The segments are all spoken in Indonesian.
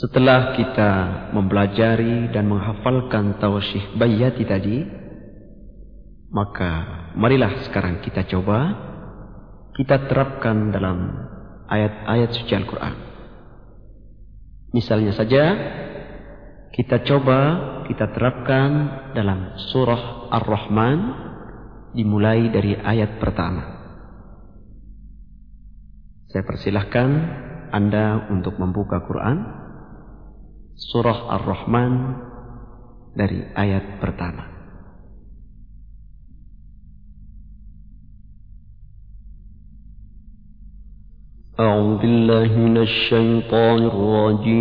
Setelah kita mempelajari dan menghafalkan tawashih bayati tadi, maka marilah sekarang kita coba kita terapkan dalam ayat-ayat suci Al-Quran. Misalnya saja, kita coba kita terapkan dalam surah Ar-Rahman dimulai dari ayat pertama. Saya persilahkan Anda untuk membuka Quran surah Ar-Rahman dari ayat pertama. أعوذ بالله من الشيطان الرجيم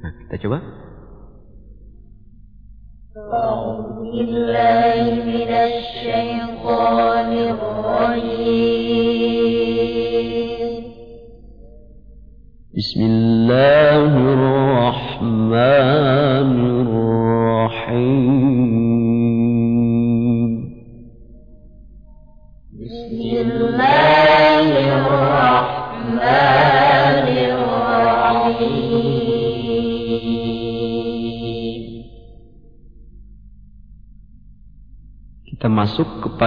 nah, kita coba أعوذ بالله من الشيطان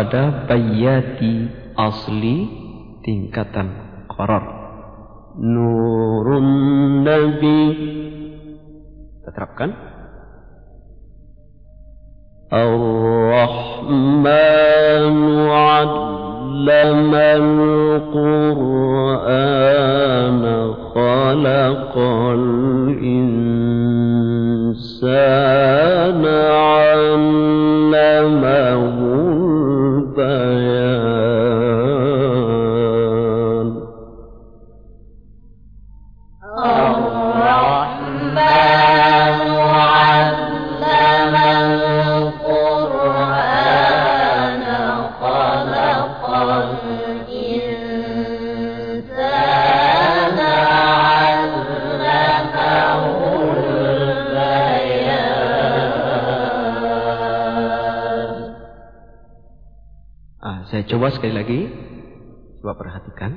kepada bayati asli tingkatan qarar. Nurun Nabi. Coba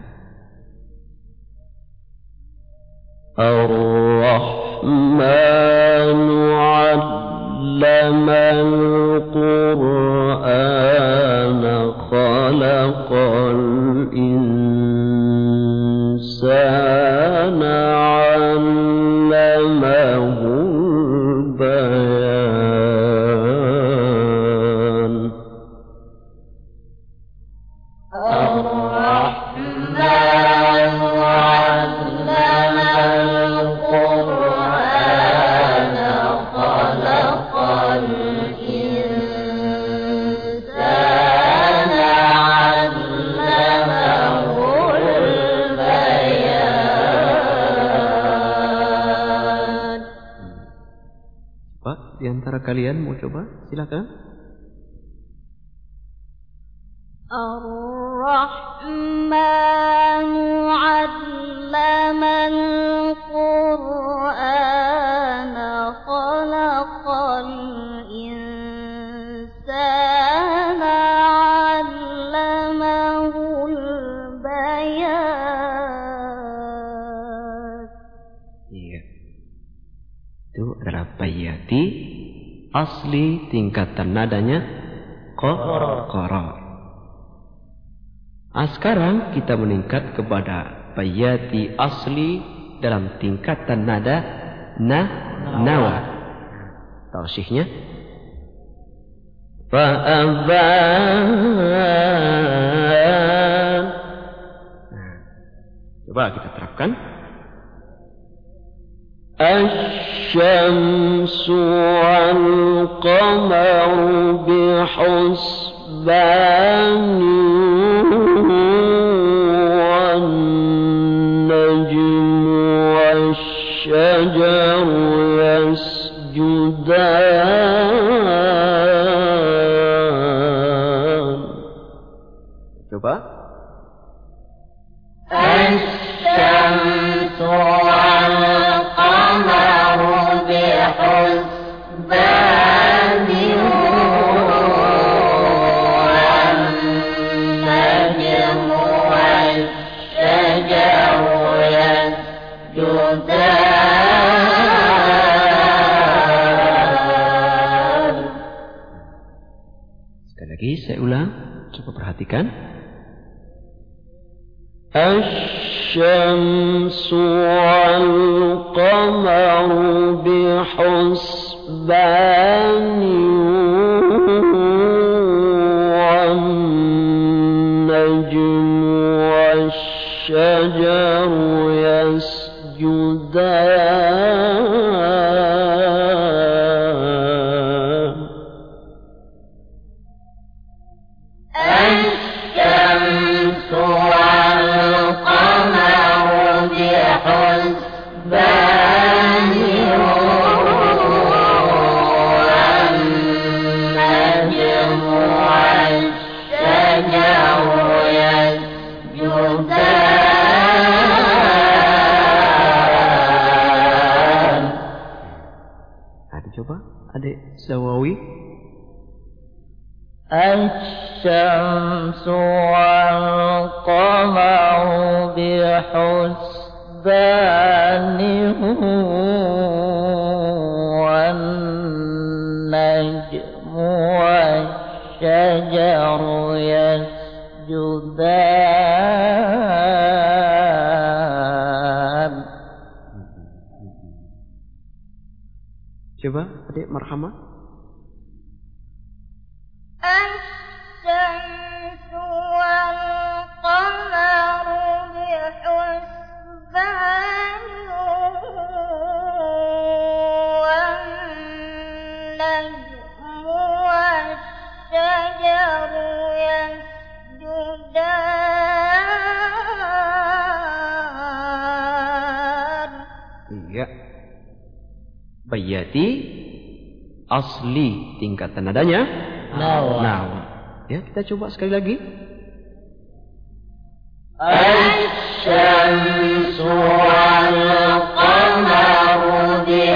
Silakan. Ar-Rahmanu 'allama al-Qur'an khalaqal insana 'allamahu al-bayan. Iya. Itu adalah bayati asli tingkatan nadanya qor. Qoror. Nah, sekarang kita meningkat kepada bayati asli dalam tingkatan nada na nawa. Tausihnya Fa'aban. Nah, coba kita terapkan. الشمس والقمر بحسبان والنجم والشجر يسجدان Coba. saya ulang, coba perhatikan. Asyam. Coba adik Marhamah. الشمس والقمر بحسبان bayati asli tingkatan nadanya nawa nah. ya kita coba sekali lagi al-shamsu wal-qamaru bi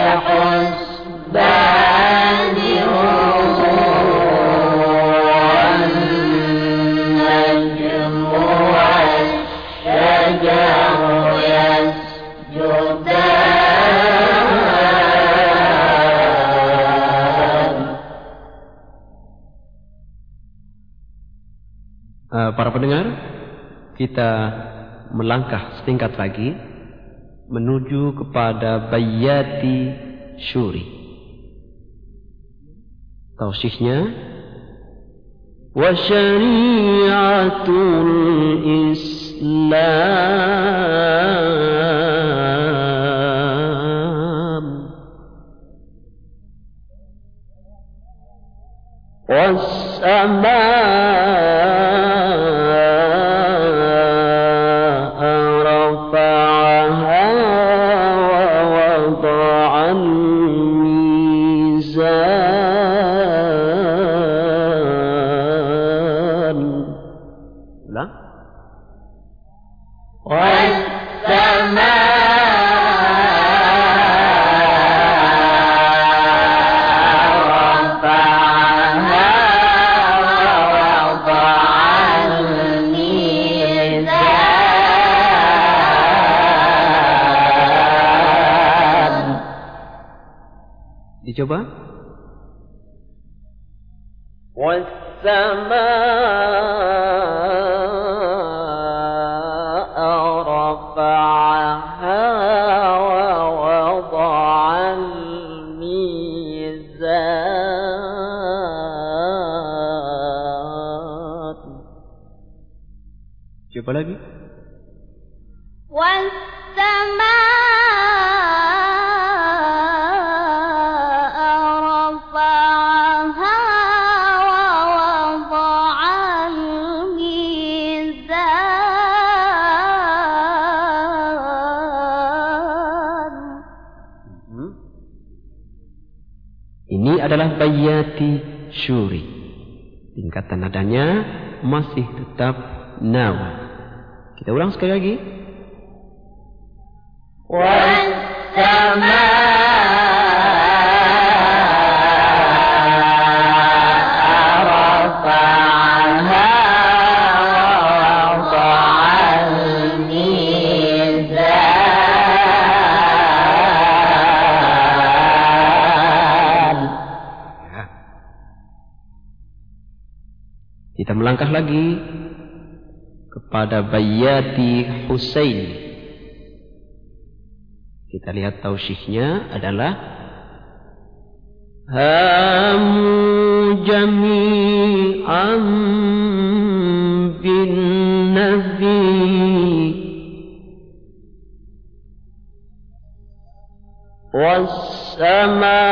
kita melangkah setingkat lagi menuju kepada Bayati Syuri. Tausihnya wa syari'atul Islam was Dicoba. Adalah bayati syuri. Tingkatan nadanya masih tetap nawa. Kita ulang sekali lagi. melangkah lagi kepada Bayati Husain. Kita lihat tausyihnya adalah Ham jami'an bin nabi والسماء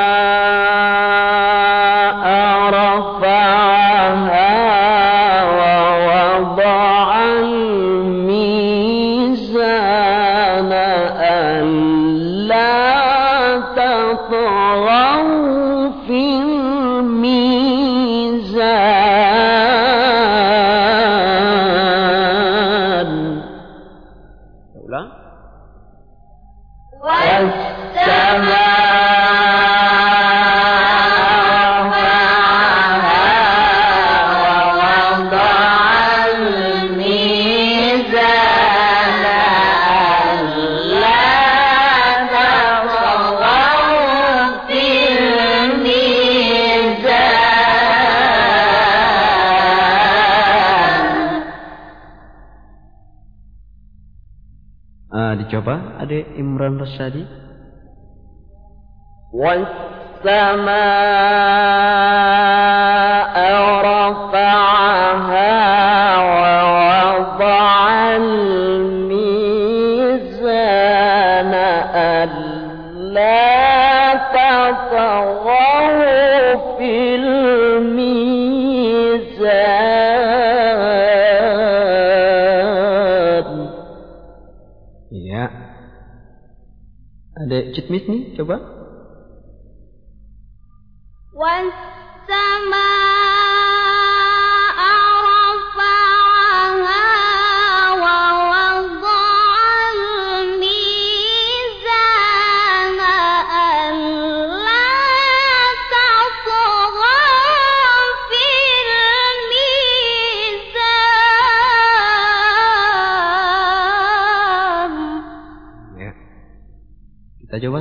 dicoba ada Imran Rasyadi والسماء Ada citmis nih, coba.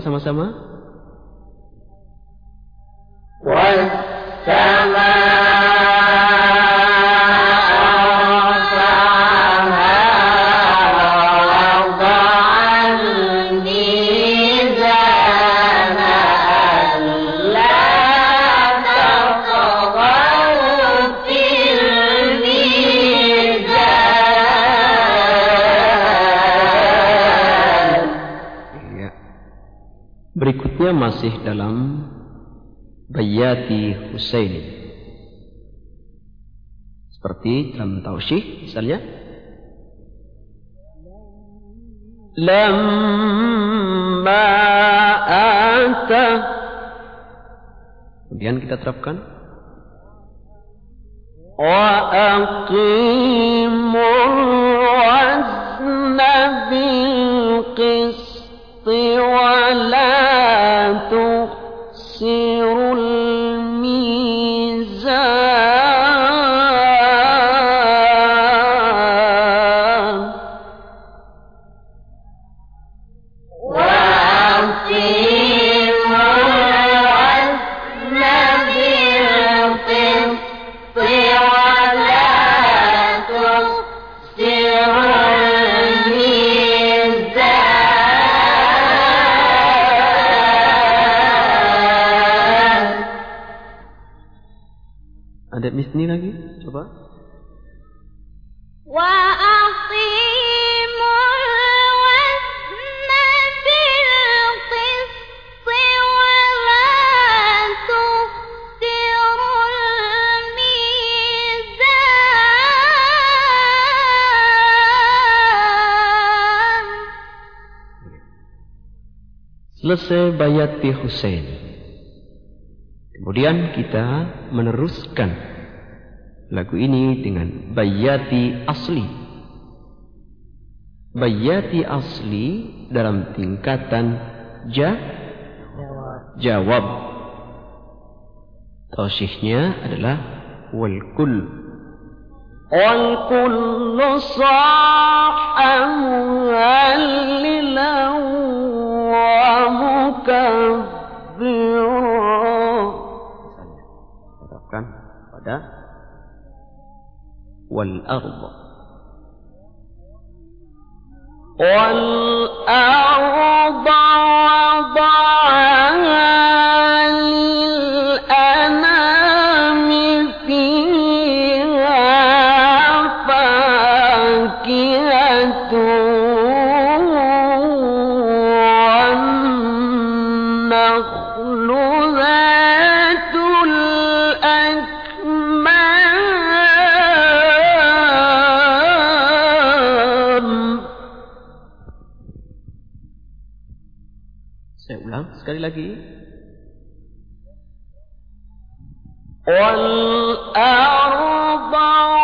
Sama-sama. Berikutnya masih dalam Bayati Husain. Seperti dalam tausyih misalnya. Lamma ata. Kemudian kita terapkan. Wa aqimul wazna bil wa Lagi? Coba. Wa Selesai bayati Hussein. Kemudian kita meneruskan lagu ini dengan Bayati Asli. Bayati Asli dalam tingkatan ja jawab. Tausyihnya adalah wal kul. Wal kullu muhallilan wa mukabbira. والأرض. والأرض وضعها lagi. والأرض وضعها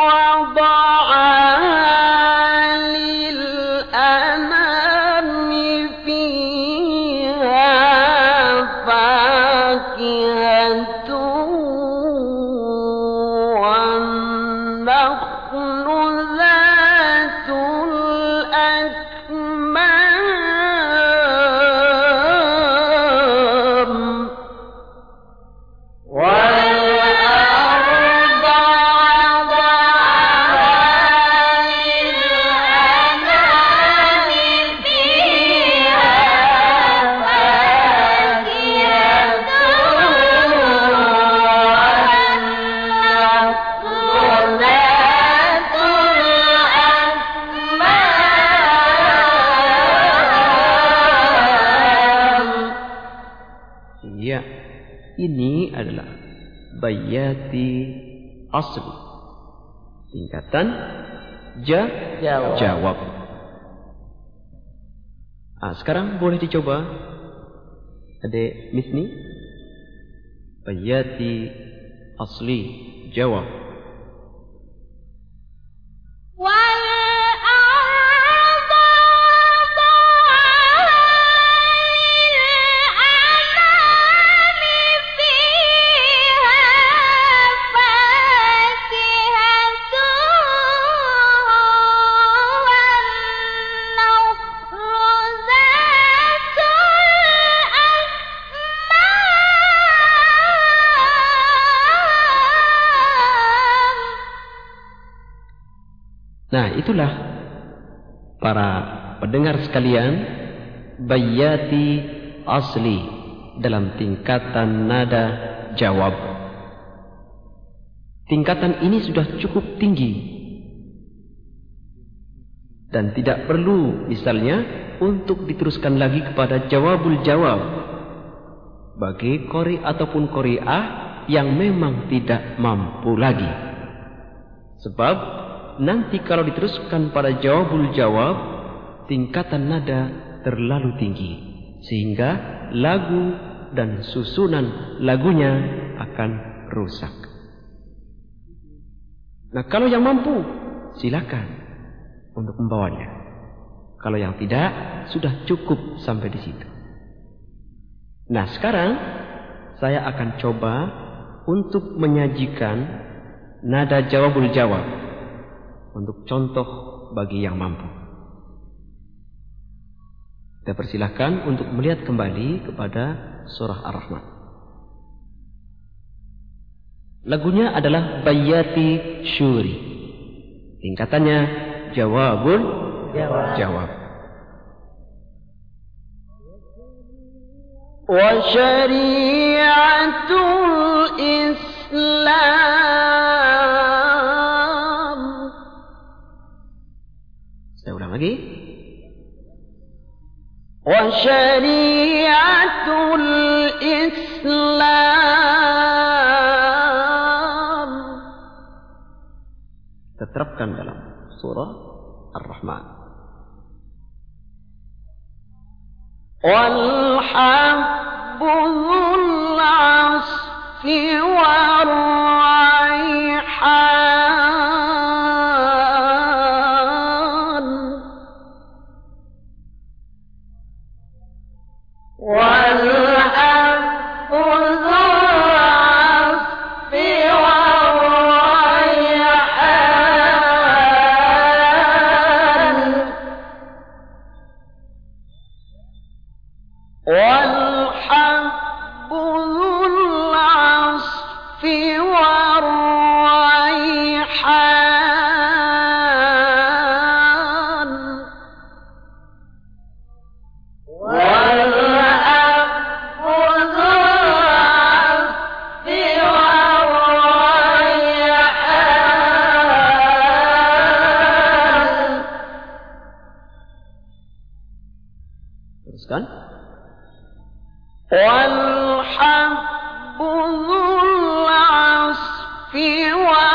Ya, ini adalah bayati asli. Tingkatan ja jawab. jawab. Ah, sekarang boleh dicoba. Adik Misni. Bayati asli jawab. Wow. Itulah para pendengar sekalian bayati asli dalam tingkatan nada jawab. Tingkatan ini sudah cukup tinggi dan tidak perlu misalnya untuk diteruskan lagi kepada jawabul jawab bagi kori ataupun koriah yang memang tidak mampu lagi. Sebab nanti kalau diteruskan pada jawabul jawab, tingkatan nada terlalu tinggi. Sehingga lagu dan susunan lagunya akan rusak. Nah kalau yang mampu, silakan untuk membawanya. Kalau yang tidak, sudah cukup sampai di situ. Nah sekarang, saya akan coba untuk menyajikan nada jawabul jawab untuk contoh bagi yang mampu. Kita persilahkan untuk melihat kembali kepada surah Ar-Rahman. Lagunya adalah Bayati Syuri. Tingkatannya Jawabul Jawab. Jawab. وشريعة الإسلام lagi wa syari'atul Islam kita terapkan dalam surah Ar-Rahman والحب ذو العصف والرحمن Teruskan. والحب ذو العصف والريحان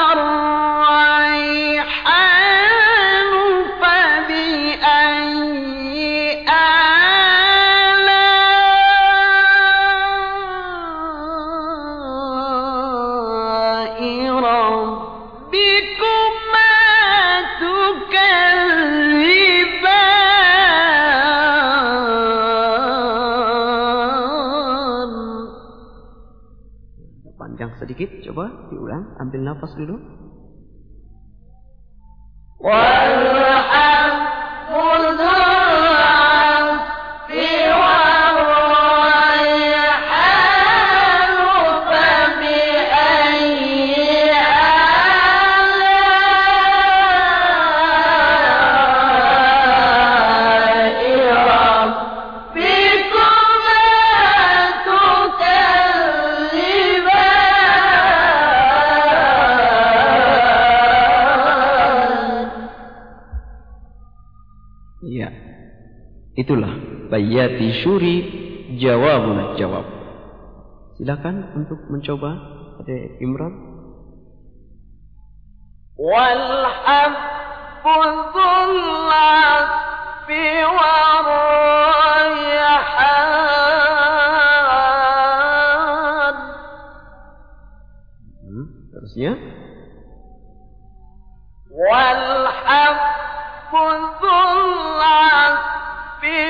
Coba diulang, ambil nafas dulu. Wah! Itulah Bayati Syuri jawabun jawab. Silakan untuk mencoba ada Imran. Wal bi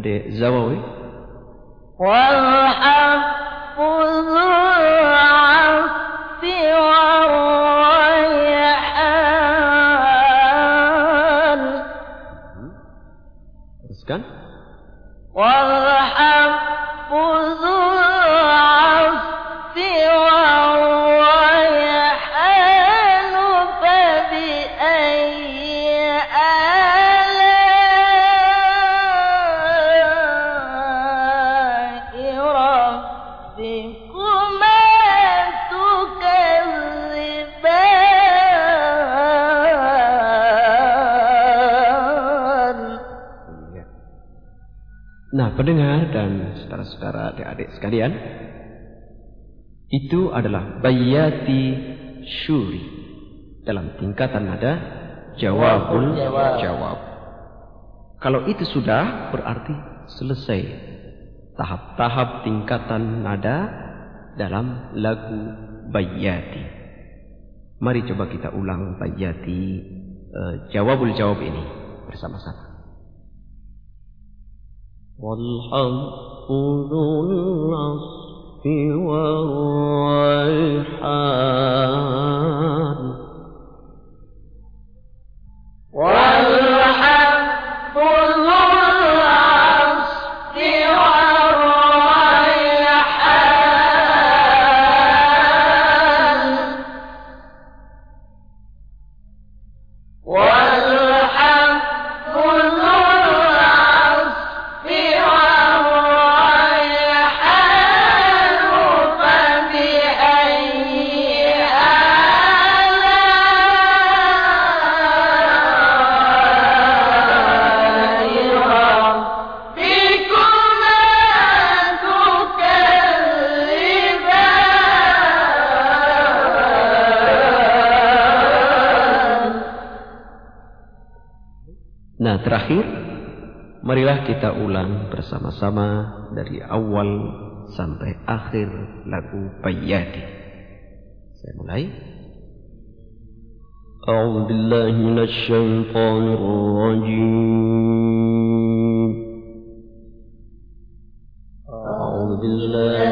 Ada Zawawi. Nah, pendengar dan saudara-saudara adik-adik sekalian, itu adalah bayati syuri dalam tingkatan nada jawabul jawab. Kalau itu sudah berarti selesai tahap-tahap tingkatan nada dalam lagu bayati. Mari coba kita ulang bayati eh, jawabul jawab ini bersama-sama. والحق ذو العصف والريحان kita ulang bersama-sama Dari awal sampai akhir lagu Bayyati Saya mulai أعوذ بالله من الشيطان الرجيم أعوذ بالله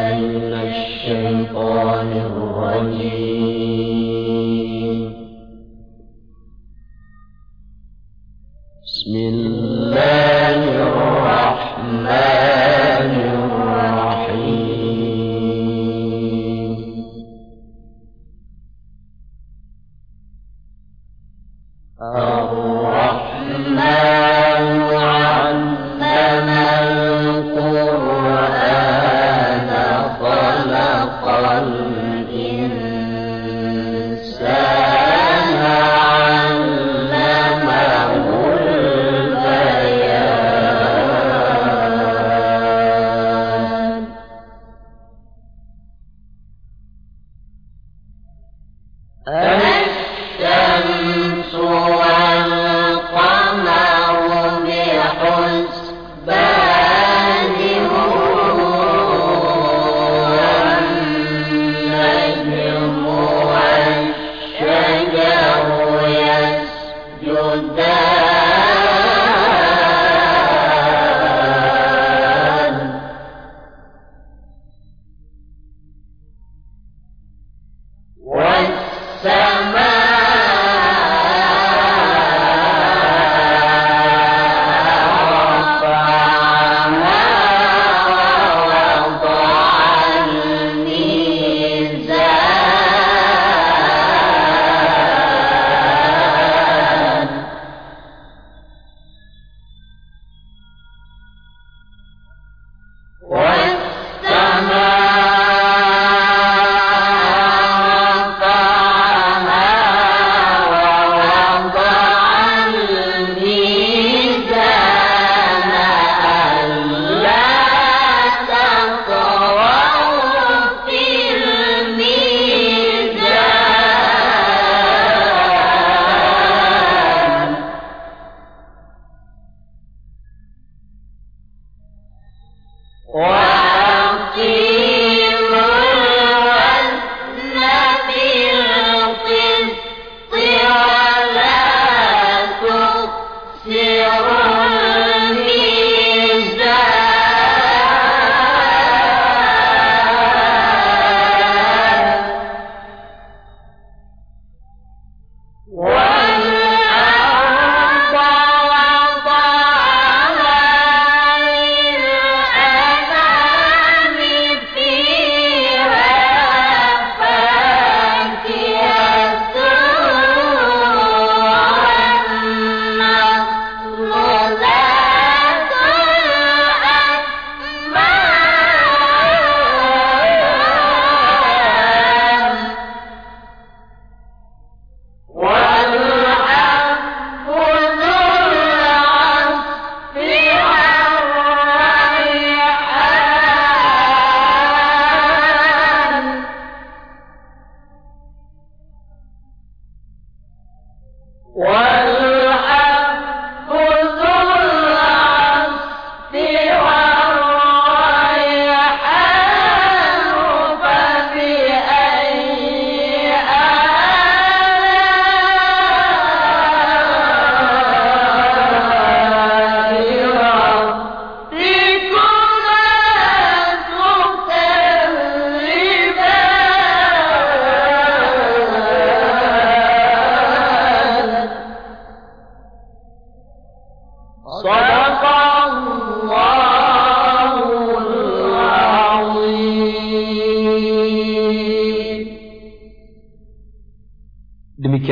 أن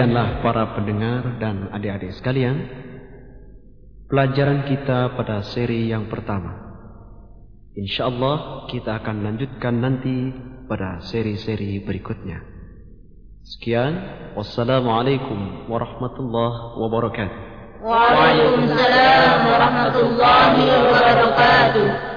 Demikianlah para pendengar dan adik-adik sekalian, pelajaran kita pada seri yang pertama. Insya Allah kita akan lanjutkan nanti pada seri-seri berikutnya. Sekian, wassalamualaikum warahmatullahi wabarakatuh. Waalaikumsalam warahmatullahi wabarakatuh.